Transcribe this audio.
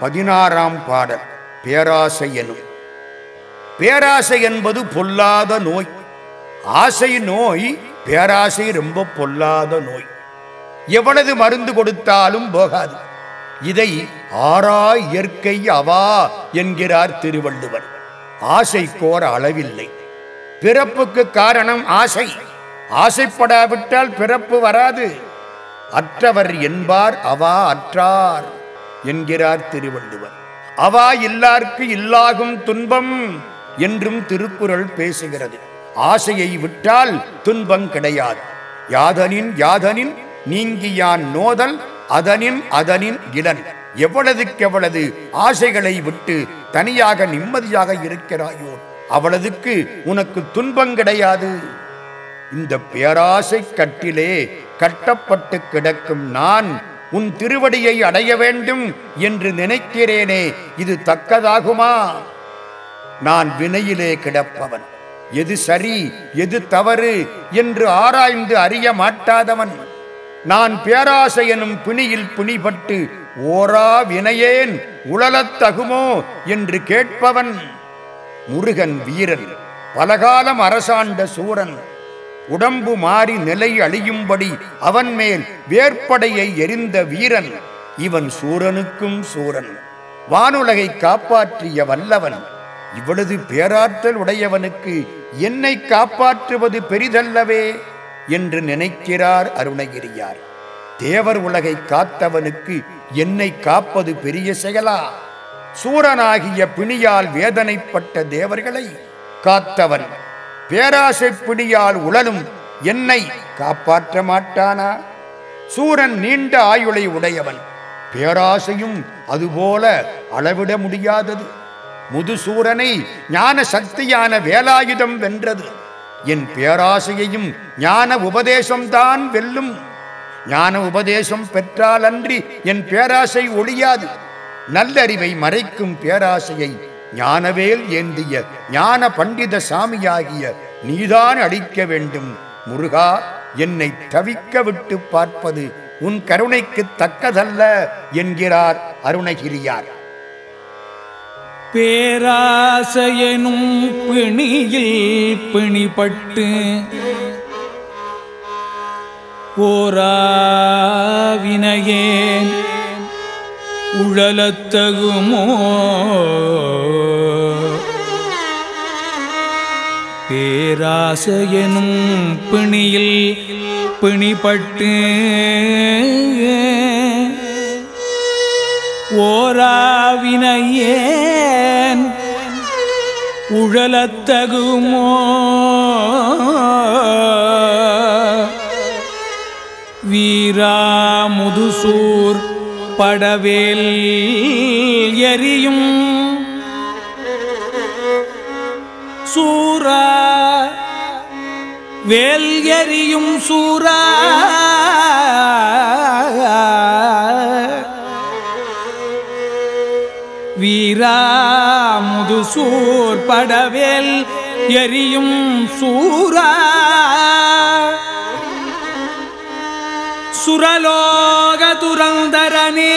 பதினாறாம் பாடல் பேராசை எனும். பேராசை என்பது பொல்லாத நோய். ஆசை நோய் பேராசை ரொம்ப பொல்லாத நோய். எவ்வளவு மருந்து கொடுத்தாலும் போகாது. இதை ஆறா இயற்கை அவா என்கிறார் திருவள்ளுவர். ஆசை கோர அளவில்லை. பிறப்புக்கு காரணம் ஆசை. ஆசைப்படாவிட்டால் பிறப்பு வராது. அற்றவர் என்பார் அவா அற்றார். என்கிறார் திருவள்ளுவர். அவா இல்லார்க்கு இல்லாகும் துன்பம் என்றும் திருக்குறள் பேசுகிறது. ஆசையை விட்டால் துன்பம் கிடையாது. யாதனின் யாதனின் நீங்கியான் நோதல் அதனின் அதனின் இளன். எவ்வளதுக்கெவ்வளது ஆசைகளை விட்டு தனியாக நிம்மதியாக இருக்கிறாயோ அவளதுக்கு உனக்கு துன்பம் கிடையாது. இந்த பேராசை கட்டிலே கட்டப்பட்டு கிடக்கும் நான் உன் திருவடியை அடைய வேண்டும் என்று நினைக்கிறேனே இது தக்கதாகுமா? நான் வினையிலே கிடப்பவன். எது சரி எது தவறு என்று ஆராய்ந்து அறிய மாட்டாதவன். நான் பேராசை எனும் பிணியில் பிணிபட்டு ஓரா வினையேன் உழலத்தகுமோ என்று கேட்பவன். முருகன் வீரன் பலகாலம் அரசாண்ட சூரன். உடம்பு மாறி நிலை அழியும்படி அவன் மேல் வேற்படையை எரிந்த வீரன் இவன் சூரனுக்கும் சூரன். வானுலகை காப்பாற்றிய வல்லவன். இவ்வளவு பேராற்றல் உடையவனுக்கு என்னை காப்பாற்றுவது பெரிதல்லவே என்று நினைக்கிறார் அருணகிரியார். தேவர் உலகை காத்தவனுக்கு என்னை காப்பது பெரிய செயலா? சூரனாகிய பிணியால் வேதனைப்பட்ட தேவர்களை காத்தவன் பேராசை பிடியால் உழலும் என்னை காப்பாற்ற மாட்டானா? சூரன் நீண்ட ஆயுளை உடையவன் பேராசையும் அதுபோல அளவிட முடியாதது. முதுசூரனை ஞான சக்தியான வேலாயுதம் வென்றது. என் பேராசையையும் ஞான உபதேசம்தான் வெல்லும். ஞான உபதேசம் பெற்றாலன்றி என் பேராசை ஒழியாது. நல்லறிவை மறைக்கும் பேராசையை ஞானவேல் ஏந்திய ஞான பண்டித சாமியாகிய நீதான் அளிக்க வேண்டும் முருகா என்னை தவிக்க விட்டு பார்ப்பது உன் கருணைக்கு தக்கதல்ல என்கிறார் அருணகிரியார். பேராசையனும் பிணியில் பிணிப்பட்டு ஓராவினையேன் உழலத்தகுமோ? பேராசையனும் பிணியில் பிணிப்பட்டு ஓராவினையேன் உழலத்தகுமோ? வீரா முதுசூர் படவேல் எரியும். சூரா வேல் எரியும் சூரா வீராமுதுசூர் படவேல் எரியும் சூரா சுரலோ புரந்தரனே